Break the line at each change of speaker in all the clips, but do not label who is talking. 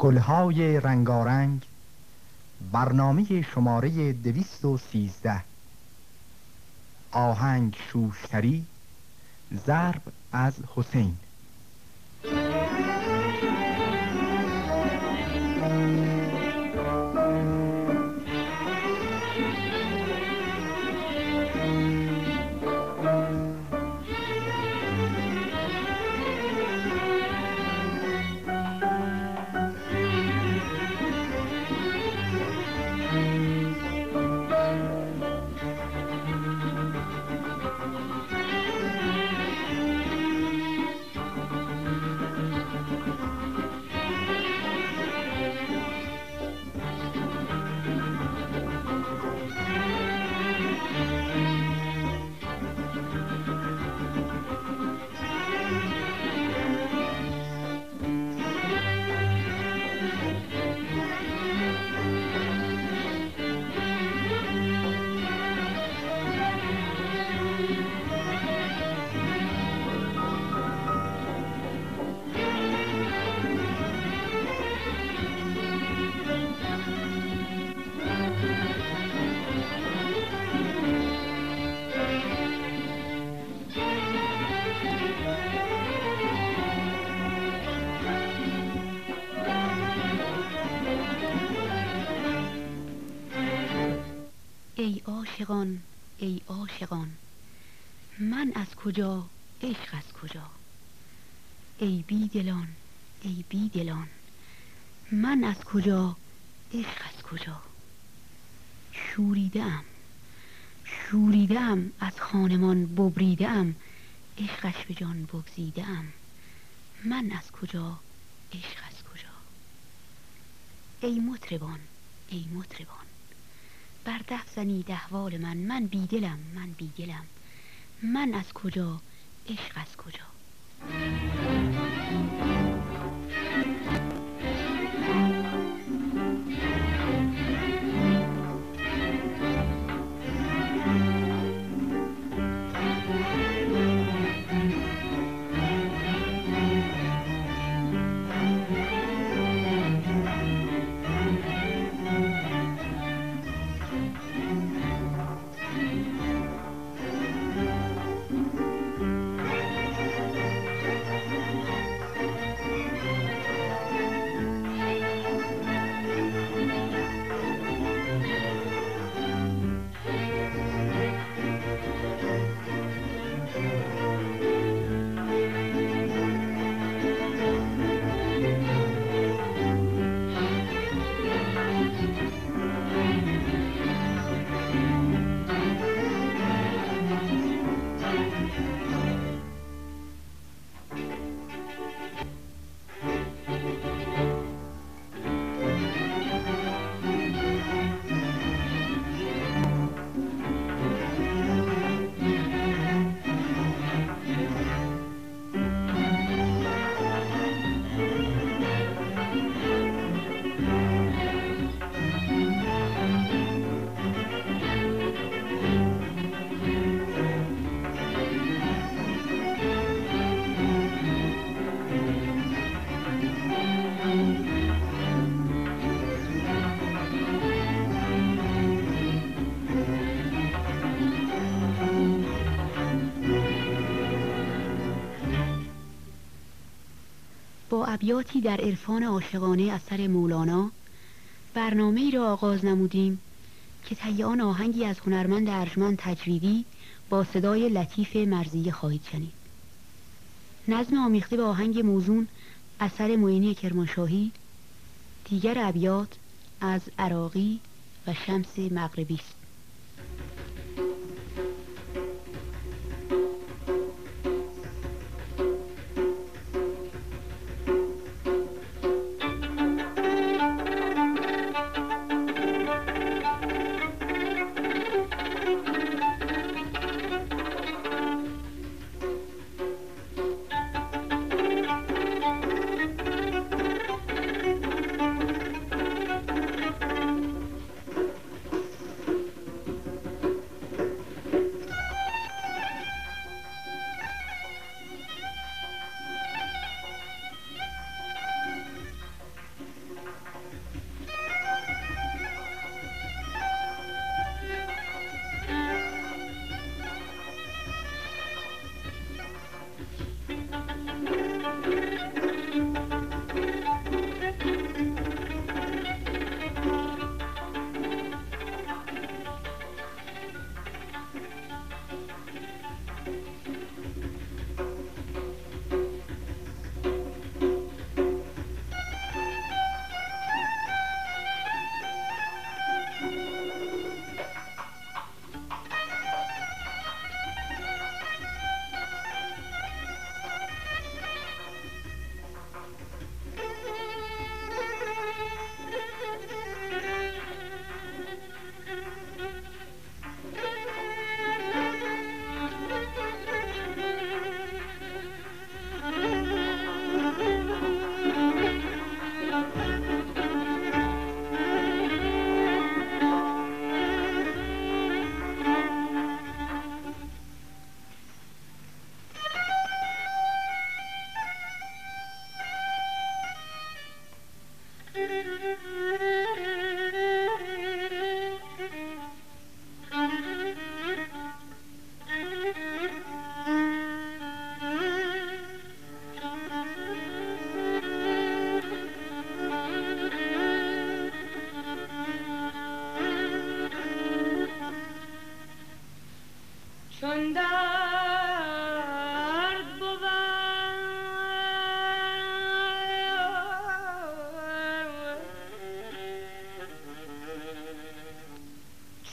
گلهای رنگارنگ برنامه شماره دویست و سیزده. آهنگ شوشتری ضرب از حسین.
عاشقان ای عاشقان. من از کجا عشق از کجا؟ ای بی دلان ای بی دلان من از کجا عشق از کجا؟ شوریده ام شوریده ام از خانمان ببریده ام عشقش به جان بگزیده ام من از کجا عشق از کجا؟ ای مطربان ای مطربان. بر ده زنید احوال من من بیدلم من بیدلم. من از کجا عشق از کجا؟ با ابیاتی در عرفان عاشقانه اثر مولانا برنامه ای را آغاز نمودیم که طی آن آهنگی از هنرمند ارجمند تجویدی با صدای لطیف مرزی خواهید شنید. نظم آمیخته به آهنگ موزون اثر معینی کرمانشاهی دیگر ابیات از عراقی و شمس مغربی است.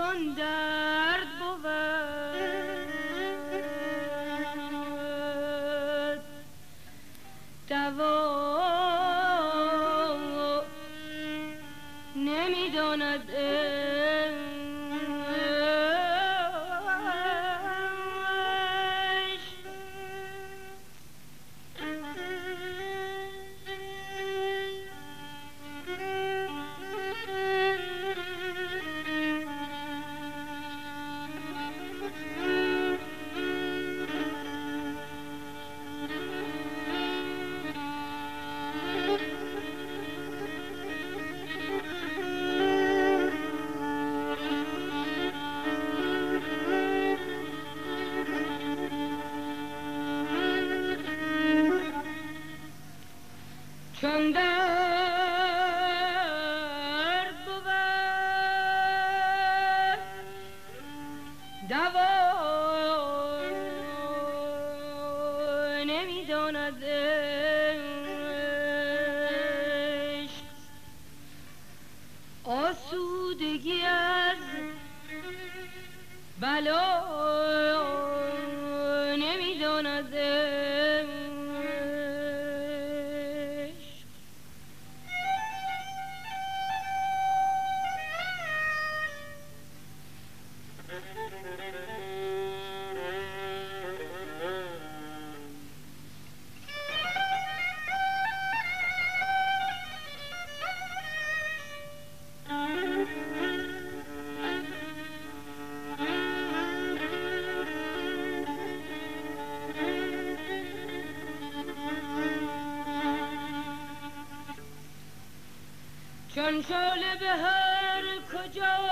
thunder. چون شعله به هر کجا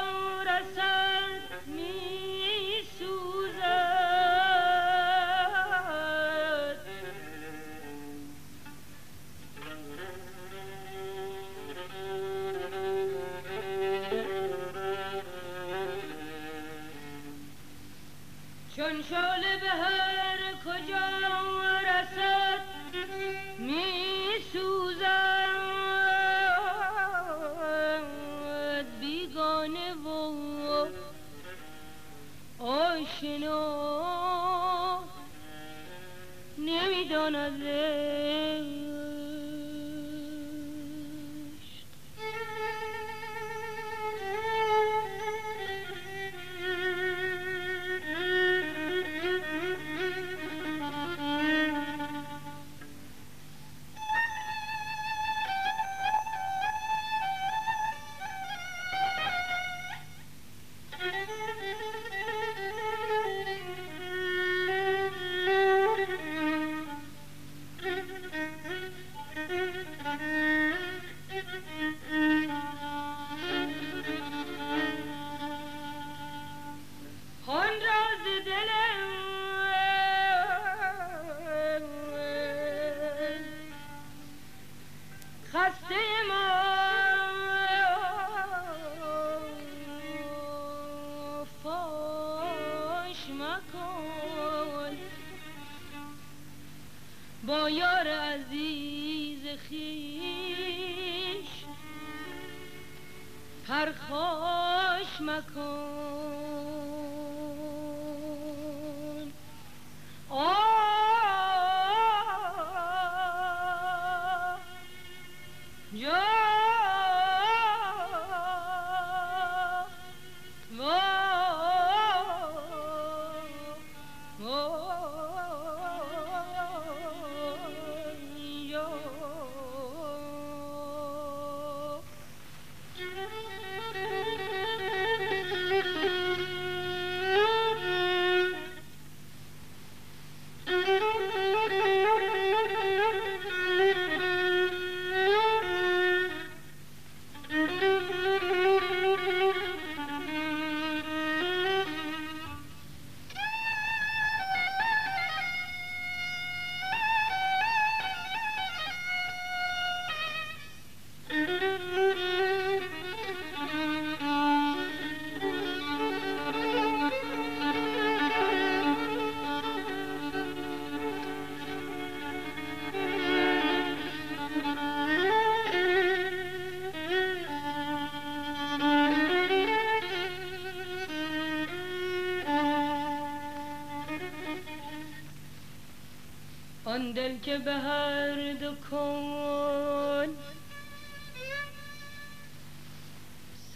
آن دل که به هر دو کن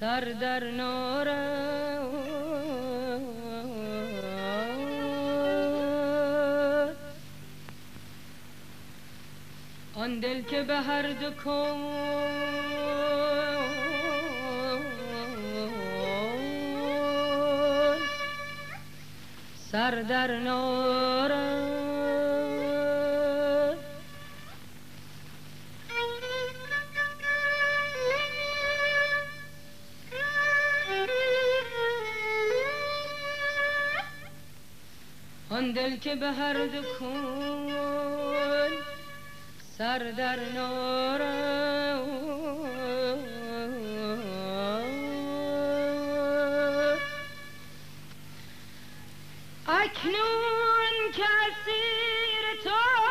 سر در آن دل که به هر دو کن سر در نارد دل که به هر دو کن سر در نارد اکنون که اسیر توست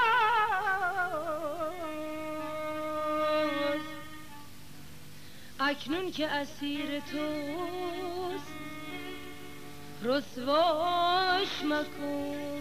اکنون که اسیر توست رسواش مکن.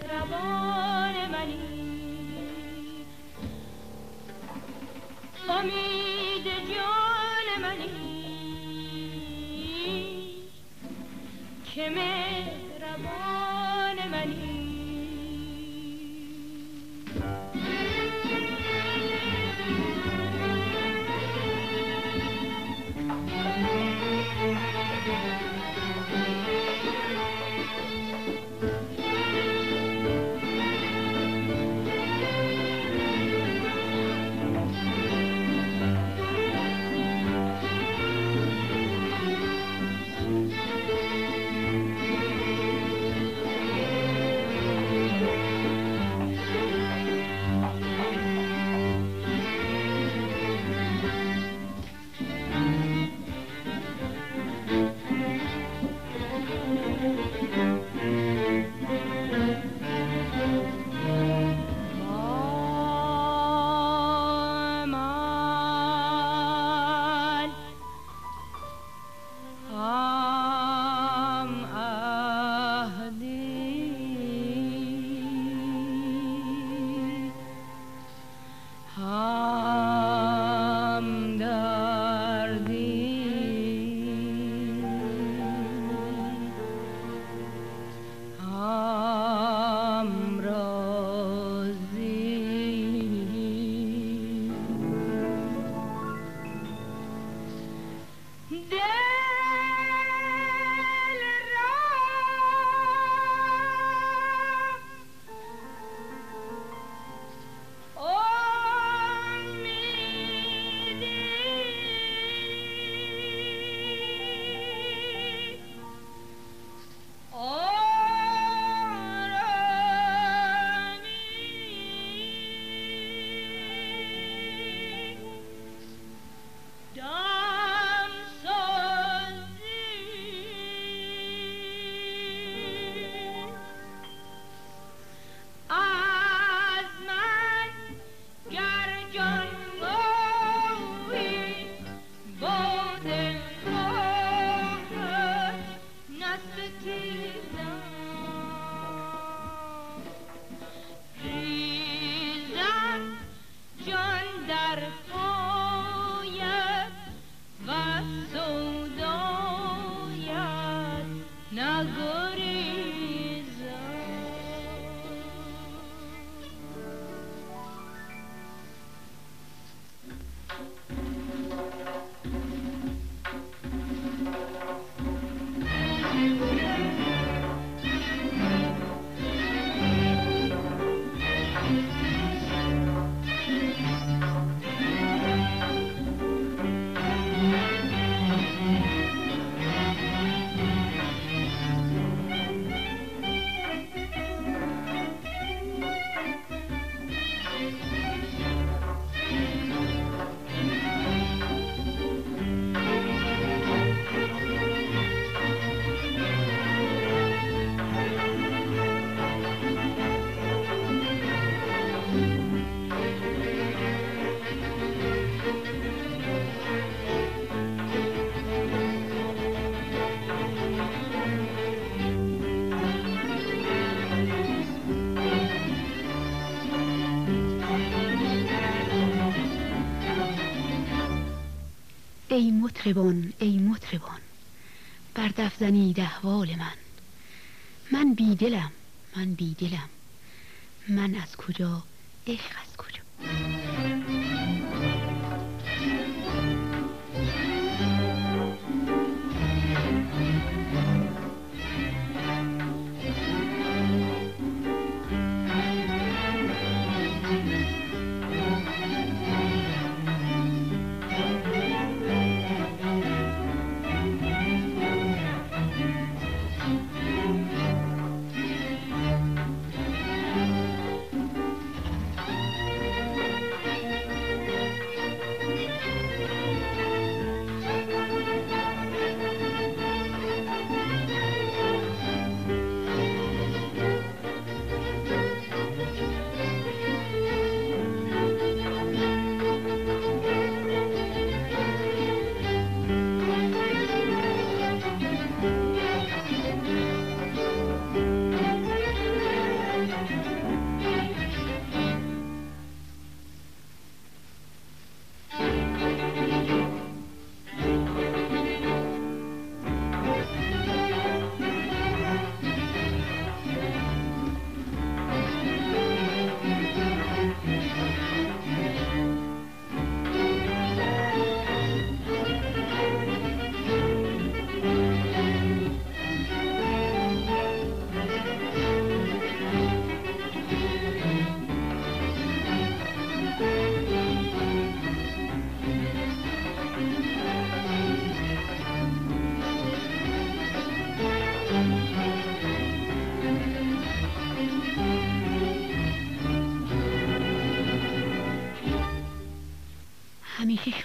در پا
ای مطربان ای مطربان بر دف زنید احوال من. من بیدلم من بیدلم. من از کجا عشق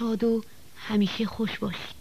شاد و همیشه خوش باشید